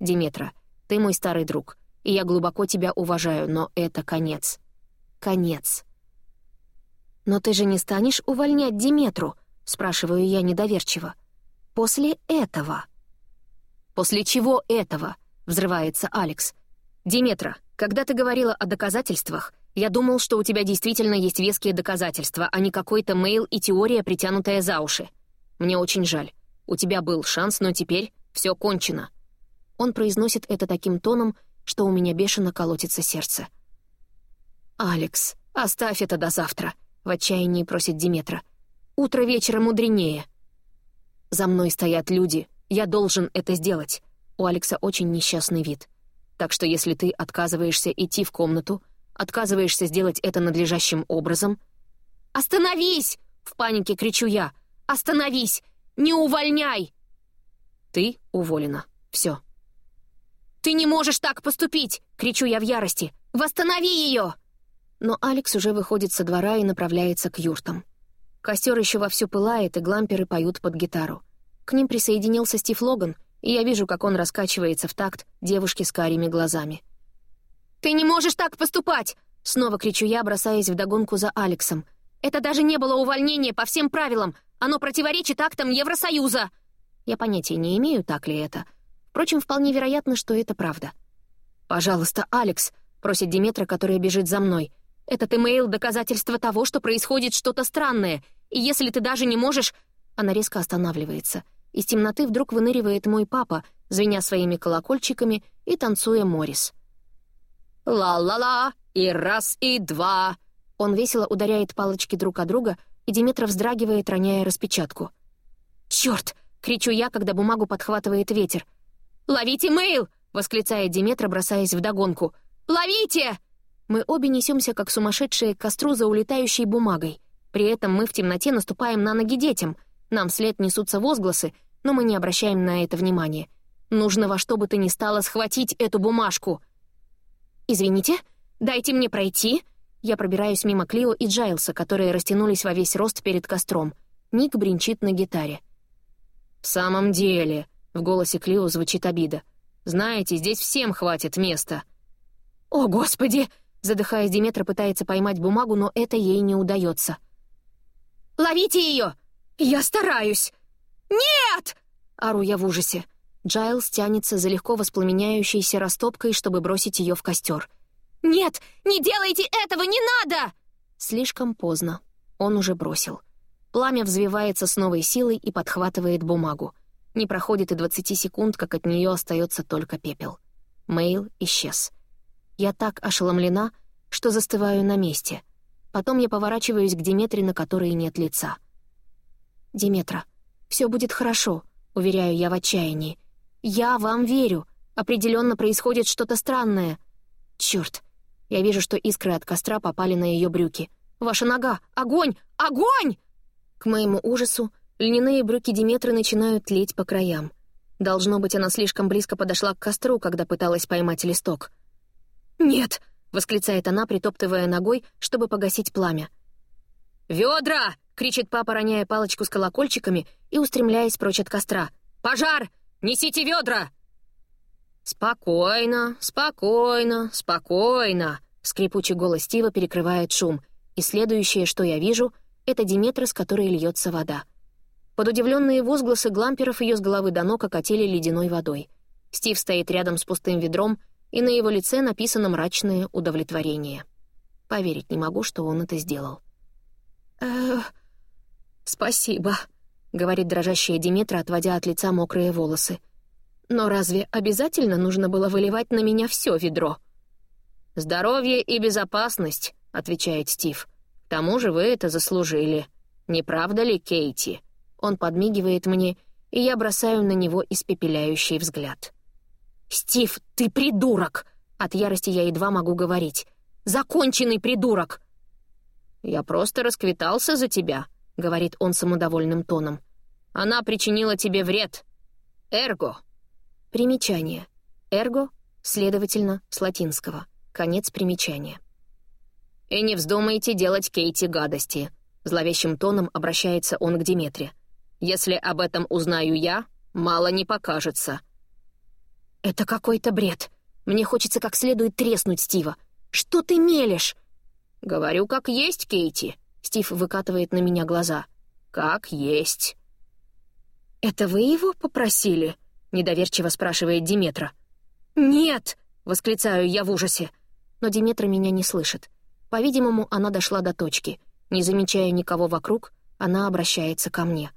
«Диметра, ты мой старый друг, и я глубоко тебя уважаю, но это конец» конец. «Но ты же не станешь увольнять Диметру?» — спрашиваю я недоверчиво. «После этого». «После чего этого?» — взрывается Алекс. «Диметра, когда ты говорила о доказательствах, я думал, что у тебя действительно есть веские доказательства, а не какой-то мейл и теория, притянутая за уши. Мне очень жаль. У тебя был шанс, но теперь все кончено». Он произносит это таким тоном, что у меня бешено колотится сердце. «Алекс, оставь это до завтра», — в отчаянии просит Диметра. «Утро вечера мудренее». «За мной стоят люди. Я должен это сделать». У Алекса очень несчастный вид. Так что если ты отказываешься идти в комнату, отказываешься сделать это надлежащим образом... «Остановись!» — в панике кричу я. «Остановись! Не увольняй!» Ты уволена. Все. «Ты не можешь так поступить!» — кричу я в ярости. «Восстанови ее!» Но Алекс уже выходит со двора и направляется к юртам. Костер еще вовсю пылает, и гламперы поют под гитару. К ним присоединился Стив Логан, и я вижу, как он раскачивается в такт девушки с карими глазами. «Ты не можешь так поступать!» Снова кричу я, бросаясь вдогонку за Алексом. «Это даже не было увольнение по всем правилам! Оно противоречит актам Евросоюза!» Я понятия не имею, так ли это. Впрочем, вполне вероятно, что это правда. «Пожалуйста, Алекс!» — просит Диметра, которая бежит за мной — этот имейл — доказательство того, что происходит что-то странное, и если ты даже не можешь...» Она резко останавливается. Из темноты вдруг выныривает мой папа, звеня своими колокольчиками и танцуя Морис. «Ла-ла-ла! И раз, и два!» Он весело ударяет палочки друг о друга, и Димитров вздрагивает, роняя распечатку. «Чёрт!» — кричу я, когда бумагу подхватывает ветер. «Ловите мейл!» — восклицает Диметра, бросаясь вдогонку. «Ловите!» Мы обе несемся как сумасшедшие к костру за улетающей бумагой. При этом мы в темноте наступаем на ноги детям. Нам вслед несутся возгласы, но мы не обращаем на это внимания. Нужно во что бы то ни стало схватить эту бумажку. «Извините, дайте мне пройти». Я пробираюсь мимо Клио и Джайлса, которые растянулись во весь рост перед костром. Ник бренчит на гитаре. «В самом деле», — в голосе Клио звучит обида. «Знаете, здесь всем хватит места». «О, Господи!» — задыхаясь, Диметра пытается поймать бумагу, но это ей не удается. «Ловите ее! Я стараюсь!» «Нет!» — ору я в ужасе. Джайлс тянется за легко воспламеняющейся растопкой, чтобы бросить ее в костер. «Нет! Не делайте этого! Не надо!» Слишком поздно. Он уже бросил. Пламя взвивается с новой силой и подхватывает бумагу. Не проходит и 20 секунд, как от нее остается только пепел. Мейл исчез. Я так ошеломлена, что застываю на месте. Потом я поворачиваюсь к Диметре, на которой нет лица. «Диметра, все будет хорошо», — уверяю я в отчаянии. «Я вам верю. Определенно происходит что-то странное». Черт! Я вижу, что искры от костра попали на ее брюки. «Ваша нога! Огонь! Огонь!» К моему ужасу, льняные брюки Диметры начинают тлеть по краям. Должно быть, она слишком близко подошла к костру, когда пыталась поймать листок. «Нет!» — восклицает она, притоптывая ногой, чтобы погасить пламя. «Ведра!» — кричит папа, роняя палочку с колокольчиками и устремляясь прочь от костра. «Пожар! Несите ведра!» «Спокойно, спокойно, спокойно!» Скрипучий голос Стива перекрывает шум, и следующее, что я вижу, это Диметра, с которой льется вода. Под удивленные возгласы гламперов ее с головы до ног окатили ледяной водой. Стив стоит рядом с пустым ведром, и на его лице написано мрачное удовлетворение. Поверить не могу, что он это сделал. «Эх, спасибо», — говорит дрожащая Диметра, отводя от лица мокрые волосы. «Но разве обязательно нужно было выливать на меня все ведро?» «Здоровье и безопасность», — отвечает Стив. «К тому же вы это заслужили. Не правда ли, Кейти?» Он подмигивает мне, и я бросаю на него испепеляющий взгляд. «Стив, ты придурок!» От ярости я едва могу говорить. «Законченный придурок!» «Я просто расквитался за тебя», — говорит он самодовольным тоном. «Она причинила тебе вред. Эрго». Примечание. Эрго, следовательно, с латинского. Конец примечания. «И не вздумайте делать Кейти гадости», — зловещим тоном обращается он к Диметре. «Если об этом узнаю я, мало не покажется». «Это какой-то бред. Мне хочется как следует треснуть Стива. Что ты мелешь?» «Говорю, как есть, Кейти», Стив выкатывает на меня глаза. «Как есть». «Это вы его попросили?» — недоверчиво спрашивает Диметра. «Нет!» — восклицаю я в ужасе. Но Диметра меня не слышит. По-видимому, она дошла до точки. Не замечая никого вокруг, она обращается ко мне.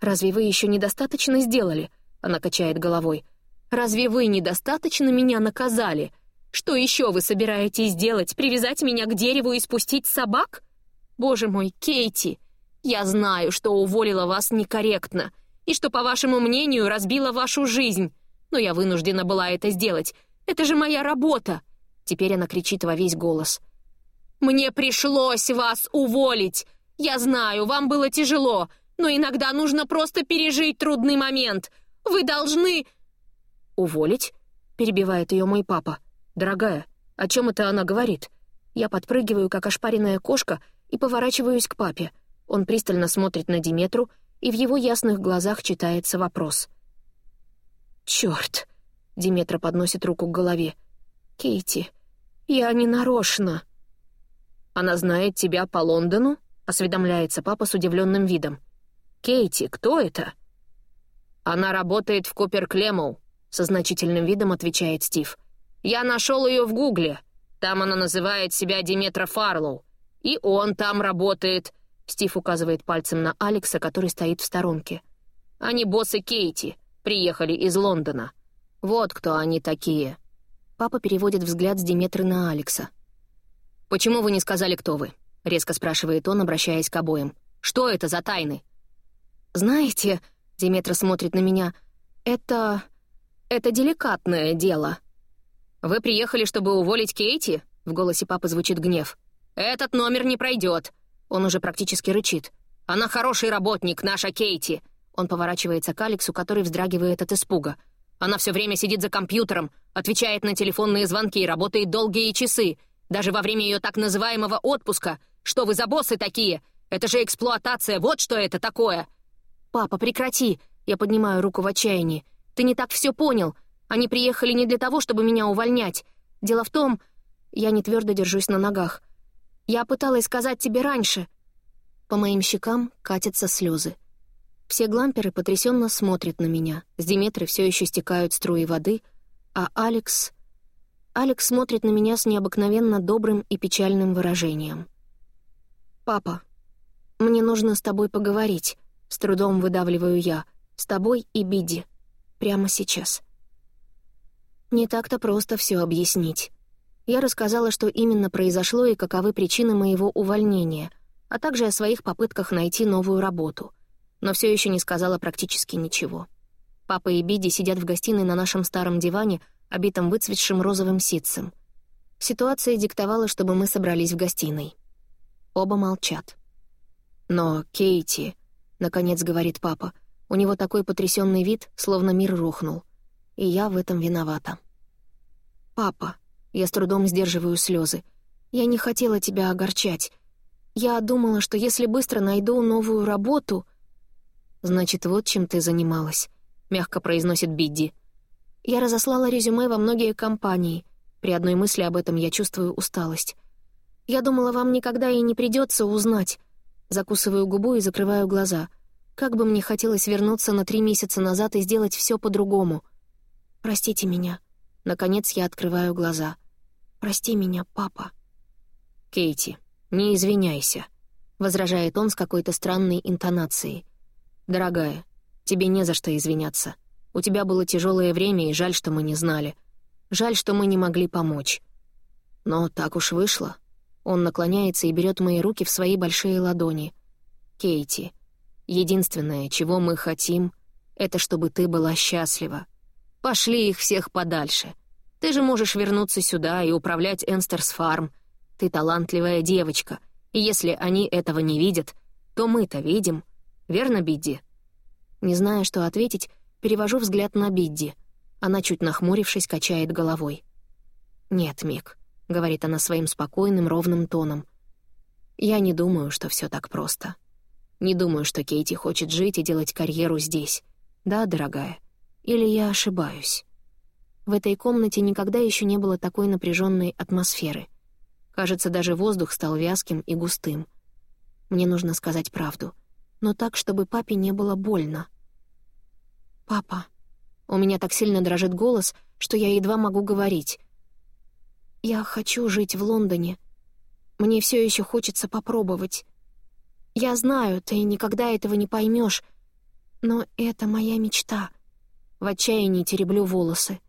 «Разве вы еще недостаточно сделали?» — она качает головой. «Разве вы недостаточно меня наказали? Что еще вы собираетесь делать? Привязать меня к дереву и спустить собак?» Боже мой, Кейти, я знаю, что уволила вас некорректно и что, по вашему мнению, разбила вашу жизнь, но я вынуждена была это сделать. Это же моя работа!» Теперь она кричит во весь голос. «Мне пришлось вас уволить! Я знаю, вам было тяжело, но иногда нужно просто пережить трудный момент. Вы должны...» «Уволить?» — перебивает ее мой папа. «Дорогая, о чем это она говорит?» Я подпрыгиваю, как ошпаренная кошка, и поворачиваюсь к папе. Он пристально смотрит на Диметру, и в его ясных глазах читается вопрос. «Чёрт!» — Диметра подносит руку к голове. «Кейти, я не нарочно». «Она знает тебя по Лондону?» — осведомляется папа с удивленным видом. «Кейти, кто это?» «Она работает в Купер Клемоу», — со значительным видом отвечает Стив. «Я нашел ее в Гугле. Там она называет себя Диметра Фарлоу. «И он там работает», — Стив указывает пальцем на Алекса, который стоит в сторонке. «Они боссы Кейти, приехали из Лондона. Вот кто они такие». Папа переводит взгляд с Диметры на Алекса. «Почему вы не сказали, кто вы?» — резко спрашивает он, обращаясь к обоим. «Что это за тайны?» «Знаете...» — Диметра смотрит на меня. «Это... это деликатное дело». «Вы приехали, чтобы уволить Кейти?» В голосе папы звучит гнев. «Этот номер не пройдет!» Он уже практически рычит. «Она хороший работник, наша Кейти!» Он поворачивается к Алексу, который вздрагивает от испуга. «Она все время сидит за компьютером, отвечает на телефонные звонки работает долгие часы, даже во время ее так называемого отпуска. Что вы за боссы такие? Это же эксплуатация, вот что это такое!» «Папа, прекрати!» Я поднимаю руку в отчаянии. «Ты не так все понял. Они приехали не для того, чтобы меня увольнять. Дело в том...» Я не твердо держусь на ногах. «Я пыталась сказать тебе раньше». По моим щекам катятся слезы. Все гламперы потрясенно смотрят на меня. С Диметры все еще стекают струи воды, а Алекс... Алекс смотрит на меня с необыкновенно добрым и печальным выражением. «Папа, мне нужно с тобой поговорить», — с трудом выдавливаю я. «С тобой и Бидди. Прямо сейчас». Не так-то просто все объяснить. Я рассказала, что именно произошло и каковы причины моего увольнения, а также о своих попытках найти новую работу. Но все еще не сказала практически ничего. Папа и Бидди сидят в гостиной на нашем старом диване, обитом выцветшим розовым ситцем. Ситуация диктовала, чтобы мы собрались в гостиной. Оба молчат. «Но, Кейти», — наконец говорит папа, у него такой потрясенный вид, словно мир рухнул. И я в этом виновата. «Папа», — я с трудом сдерживаю слезы, «я не хотела тебя огорчать. Я думала, что если быстро найду новую работу...» «Значит, вот чем ты занималась», — мягко произносит Бидди. «Я разослала резюме во многие компании. При одной мысли об этом я чувствую усталость. Я думала, вам никогда и не придется узнать. Закусываю губу и закрываю глаза. Как бы мне хотелось вернуться на три месяца назад и сделать все по-другому. Простите меня. Наконец я открываю глаза. Прости меня, папа. Кейти, не извиняйся, возражает он с какой-то странной интонацией. Дорогая, тебе не за что извиняться. У тебя было тяжелое время, и жаль, что мы не знали. Жаль, что мы не могли помочь. Но так уж вышло. Он наклоняется и берет мои руки в свои большие ладони. «Кейти, единственное, чего мы хотим, это чтобы ты была счастлива. Пошли их всех подальше. Ты же можешь вернуться сюда и управлять Энстерс Фарм. Ты талантливая девочка, и если они этого не видят, то мы-то видим. Верно, Бидди?» Не зная, что ответить, перевожу взгляд на Бидди. Она, чуть нахмурившись, качает головой. «Нет, Мик, — говорит она своим спокойным, ровным тоном. «Я не думаю, что все так просто. Не думаю, что Кейти хочет жить и делать карьеру здесь. Да, дорогая? Или я ошибаюсь?» В этой комнате никогда еще не было такой напряженной атмосферы. Кажется, даже воздух стал вязким и густым. Мне нужно сказать правду, но так, чтобы папе не было больно. «Папа», у меня так сильно дрожит голос, что я едва могу говорить. Я хочу жить в Лондоне. Мне все еще хочется попробовать. Я знаю, ты никогда этого не поймешь, но это моя мечта. В отчаянии тереблю волосы.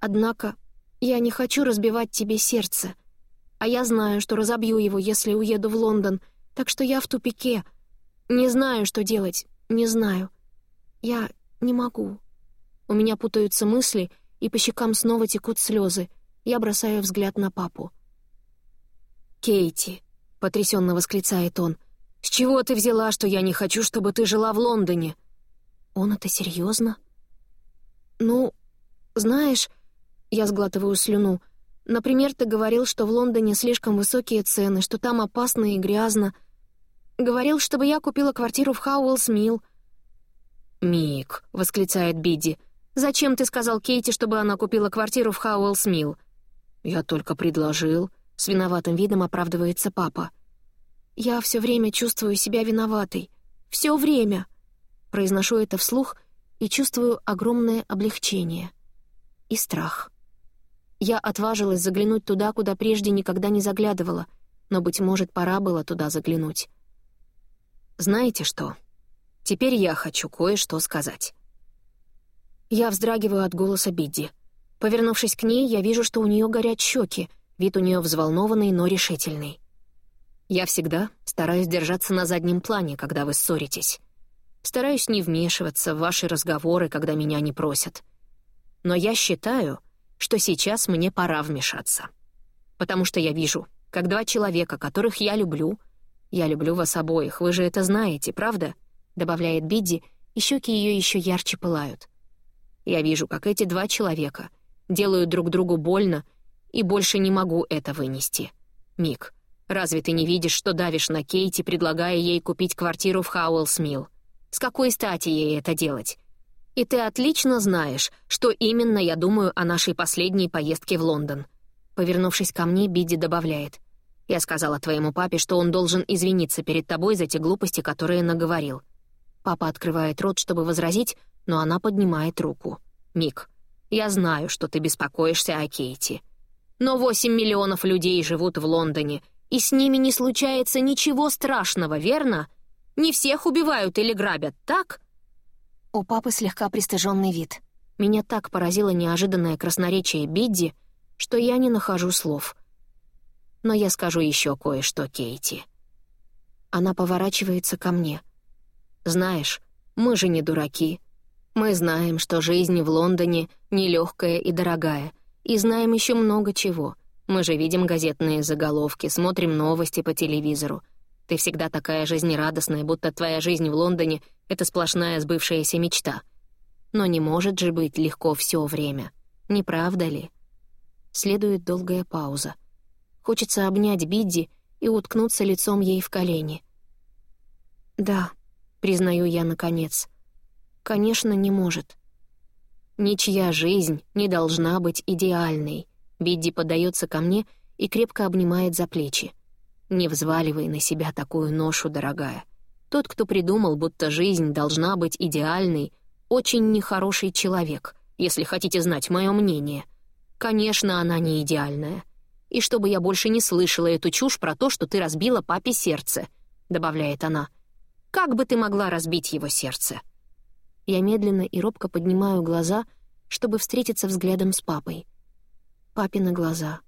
Однако я не хочу разбивать тебе сердце, а я знаю, что разобью его, если уеду в Лондон, так что я в тупике. Не знаю, что делать, не знаю. Я не могу. У меня путаются мысли, и по щекам снова текут слезы. Я бросаю взгляд на папу. «Кейти», — потрясенно восклицает он, — «с чего ты взяла, что я не хочу, чтобы ты жила в Лондоне?» «Он это серьезно? «Ну, знаешь...» — я сглатываю слюну. «Например, ты говорил, что в Лондоне слишком высокие цены, что там опасно и грязно. Говорил, чтобы я купила квартиру в Хауэллс Милл». «Мик», — восклицает Бидди, — «зачем ты сказал Кейти, чтобы она купила квартиру в Хауэллс Милл?» «Я только предложил», — с виноватым видом оправдывается папа. «Я все время чувствую себя виноватой. Все время!» Произношу это вслух и чувствую огромное облегчение. И страх. Я отважилась заглянуть туда, куда прежде никогда не заглядывала, но, быть может, пора было туда заглянуть. «Знаете что? Теперь я хочу кое-что сказать». Я вздрагиваю от голоса Бидди. Повернувшись к ней, я вижу, что у нее горят щеки, вид у нее взволнованный, но решительный. Я всегда стараюсь держаться на заднем плане, когда вы ссоритесь. Стараюсь не вмешиваться в ваши разговоры, когда меня не просят. Но я считаю, что сейчас мне пора вмешаться. потому что я вижу, как два человека, которых я люблю... Я люблю вас обоих, вы же это знаете, правда?» — добавляет Бидди, и щеки ее еще ярче пылают. «Я вижу, как эти два человека делают друг другу больно, и больше не могу это вынести. Мик, разве ты не видишь, что давишь на Кейти, предлагая ей купить квартиру в Хауэллс-Милл? С какой стати ей это делать? И ты отлично знаешь, что именно я думаю о нашей последней поездке в Лондон». Повернувшись ко мне, Бидди добавляет. «Я сказала твоему папе, что он должен извиниться перед тобой за те глупости, которые наговорил». Папа открывает рот, чтобы возразить, но она поднимает руку. «Мик, я знаю, что ты беспокоишься о Кейти. Но восемь миллионов людей живут в Лондоне, и с ними не случается ничего страшного, верно? Не всех убивают или грабят, так?» У папы слегка пристыженный вид. Меня так поразило неожиданное красноречие Бидди, что я не нахожу слов. Но я скажу еще кое-что, Кейти. Она поворачивается ко мне. Знаешь, мы же не дураки. Мы знаем, что жизнь в Лондоне нелегкая и дорогая, и знаем еще много чего. Мы же видим газетные заголовки, смотрим новости по телевизору. Ты всегда такая жизнерадостная, будто твоя жизнь в Лондоне — это сплошная сбывшаяся мечта. Но не может же быть легко все время, не правда ли? Следует долгая пауза. Хочется обнять Бидди и уткнуться лицом ей в колени. «Да», — признаю я наконец, — «конечно, не может». Ничья жизнь не должна быть идеальной. Бидди подается ко мне и крепко обнимает за плечи. Не взваливай на себя такую ношу, дорогая. Тот, кто придумал, будто жизнь должна быть идеальной, очень нехороший человек, если хотите знать мое мнение — Конечно, она не идеальная. И чтобы я больше не слышала эту чушь про то, что ты разбила папе сердце, добавляет она. Как бы ты могла разбить его сердце? Я медленно и робко поднимаю глаза, чтобы встретиться взглядом с папой. Папины глаза.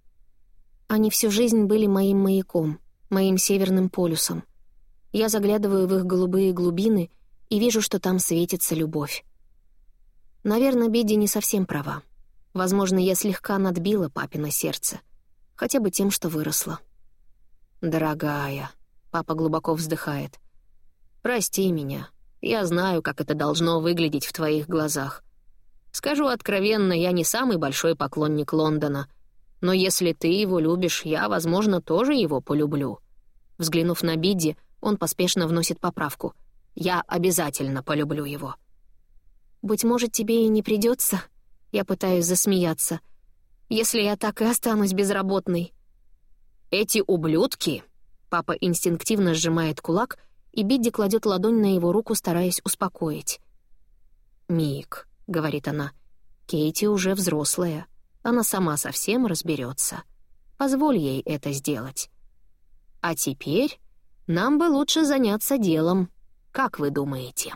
Они всю жизнь были моим маяком, моим северным полюсом. Я заглядываю в их голубые глубины и вижу, что там светится любовь. Наверное, Бидди не совсем права. Возможно, я слегка надбила папино сердце. Хотя бы тем, что выросла. «Дорогая», — папа глубоко вздыхает, — «прости меня. Я знаю, как это должно выглядеть в твоих глазах. Скажу откровенно, я не самый большой поклонник Лондона, но если ты его любишь, я, возможно, тоже его полюблю». Взглянув на Бидди, он поспешно вносит поправку. «Я обязательно полюблю его». «Быть может, тебе и не придется, я пытаюсь засмеяться. Если я так и останусь безработной. «Эти ублюдки!» Папа инстинктивно сжимает кулак, и Бидди кладет ладонь на его руку, стараясь успокоить. «Мик», — говорит она, — «Кейти уже взрослая. Она сама совсем разберется. Позволь ей это сделать. А теперь нам бы лучше заняться делом. Как вы думаете?»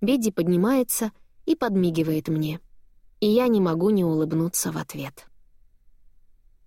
Бидди поднимается и подмигивает мне. И я не могу не улыбнуться в ответ.